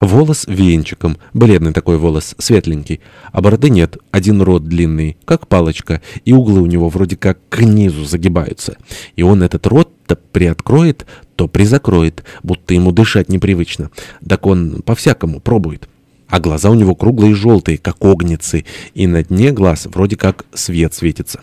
Волос венчиком, бледный такой волос, светленький, а бороды нет, один рот длинный, как палочка, и углы у него вроде как к низу загибаются. И он этот рот то приоткроет, то призакроет, будто ему дышать непривычно. Так он по-всякому пробует. А глаза у него круглые и желтые, как огницы, и на дне глаз вроде как свет светится.